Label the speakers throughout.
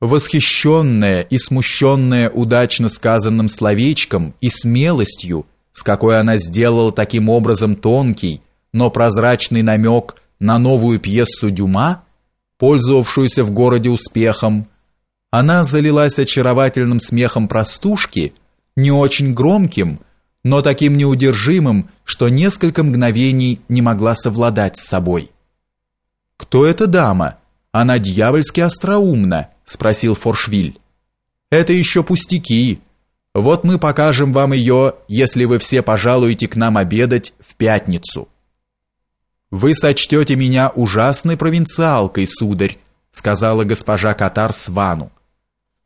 Speaker 1: Восхищенная и смущенная удачно сказанным словечком и смелостью, с какой она сделала таким образом тонкий, но прозрачный намек на новую пьесу Дюма, пользовавшуюся в городе успехом, она залилась очаровательным смехом простушки, не очень громким, но таким неудержимым, что несколько мгновений не могла совладать с собой. «Кто эта дама? Она дьявольски остроумна», — спросил Форшвиль. «Это еще пустяки. Вот мы покажем вам ее, если вы все пожалуете к нам обедать в пятницу». «Вы сочтете меня ужасной провинциалкой, сударь», — сказала госпожа Катар Свану.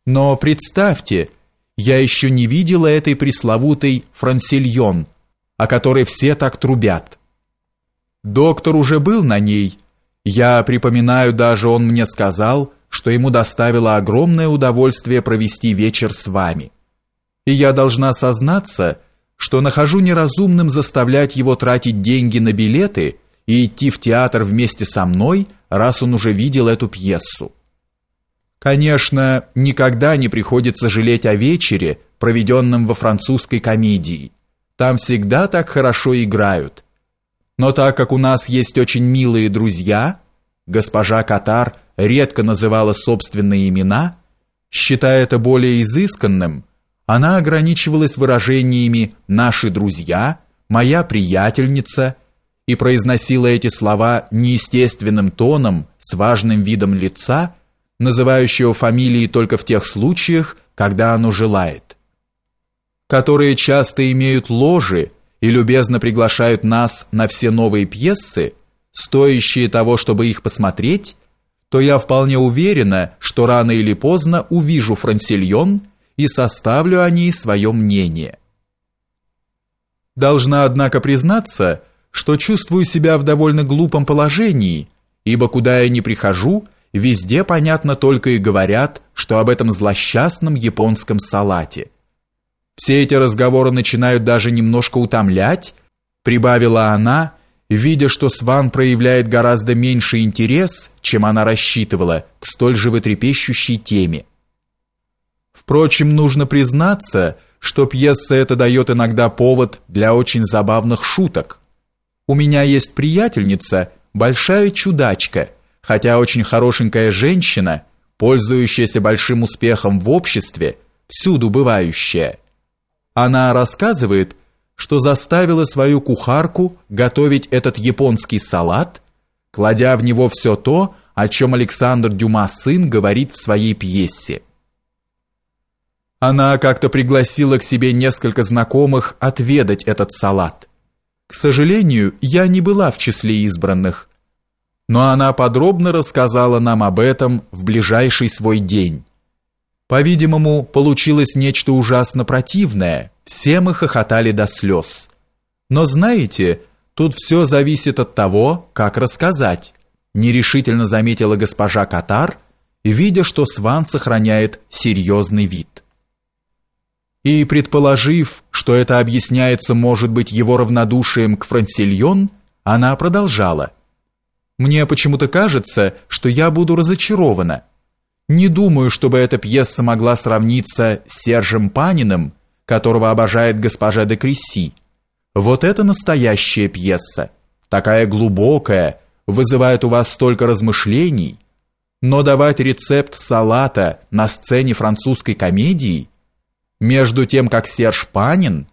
Speaker 1: «Но представьте, я еще не видела этой пресловутой франсильон, о которой все так трубят. Доктор уже был на ней. Я припоминаю, даже он мне сказал, что ему доставило огромное удовольствие провести вечер с вами. И я должна сознаться, что нахожу неразумным заставлять его тратить деньги на билеты и идти в театр вместе со мной, раз он уже видел эту пьесу. Конечно, никогда не приходится жалеть о вечере, проведенном во французской комедии. Там всегда так хорошо играют. Но так как у нас есть очень милые друзья, госпожа Катар редко называла собственные имена, считая это более изысканным, она ограничивалась выражениями «наши друзья», «моя приятельница» и произносила эти слова неестественным тоном, с важным видом лица – называющего фамилии только в тех случаях, когда оно желает, которые часто имеют ложи и любезно приглашают нас на все новые пьесы, стоящие того, чтобы их посмотреть, то я вполне уверена, что рано или поздно увижу Франсильон и составлю о ней свое мнение. Должна, однако, признаться, что чувствую себя в довольно глупом положении, ибо куда я ни прихожу, Везде, понятно, только и говорят, что об этом злосчастном японском салате. Все эти разговоры начинают даже немножко утомлять, прибавила она, видя, что Сван проявляет гораздо меньше интерес, чем она рассчитывала, к столь животрепещущей теме. Впрочем, нужно признаться, что пьеса эта дает иногда повод для очень забавных шуток. У меня есть приятельница, большая чудачка – хотя очень хорошенькая женщина, пользующаяся большим успехом в обществе, всюду бывающая. Она рассказывает, что заставила свою кухарку готовить этот японский салат, кладя в него все то, о чем Александр Дюма сын говорит в своей пьесе. Она как-то пригласила к себе несколько знакомых отведать этот салат. К сожалению, я не была в числе избранных, но она подробно рассказала нам об этом в ближайший свой день. По-видимому, получилось нечто ужасно противное, все мы хохотали до слез. Но знаете, тут все зависит от того, как рассказать, нерешительно заметила госпожа Катар, видя, что Сван сохраняет серьезный вид. И предположив, что это объясняется, может быть, его равнодушием к Франсильон, она продолжала – мне почему-то кажется, что я буду разочарована. Не думаю, чтобы эта пьеса могла сравниться с Сержем Паниным, которого обожает госпожа де Кресси. Вот это настоящая пьеса, такая глубокая, вызывает у вас столько размышлений. Но давать рецепт салата на сцене французской комедии, между тем как Серж Панин,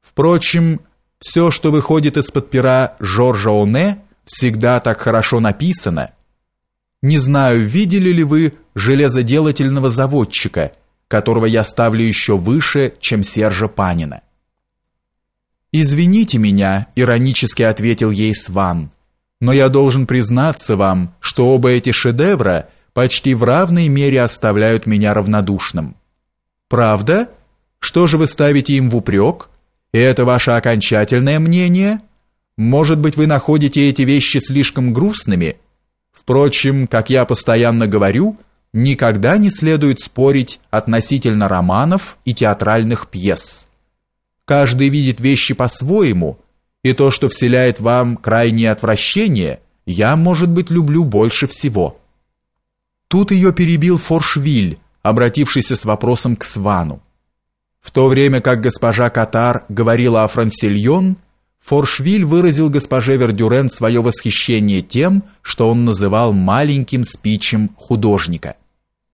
Speaker 1: впрочем, все, что выходит из-под пера Жоржа Оне, всегда так хорошо написано. Не знаю, видели ли вы железоделательного заводчика, которого я ставлю еще выше, чем Сержа Панина. Извините меня, иронически ответил ей Сван. Но я должен признаться вам, что оба эти шедевра почти в равной мере оставляют меня равнодушным. Правда? Что же вы ставите им в упрек? И это ваше окончательное мнение? Может быть, вы находите эти вещи слишком грустными? Впрочем, как я постоянно говорю, никогда не следует спорить относительно романов и театральных пьес. Каждый видит вещи по-своему, и то, что вселяет вам крайнее отвращение, я, может быть, люблю больше всего. Тут ее перебил Форшвиль, обратившийся с вопросом к Свану. В то время как госпожа Катар говорила о Франсильон, Форшвиль выразил госпоже Вердюрен свое восхищение тем, что он называл маленьким спичем художника –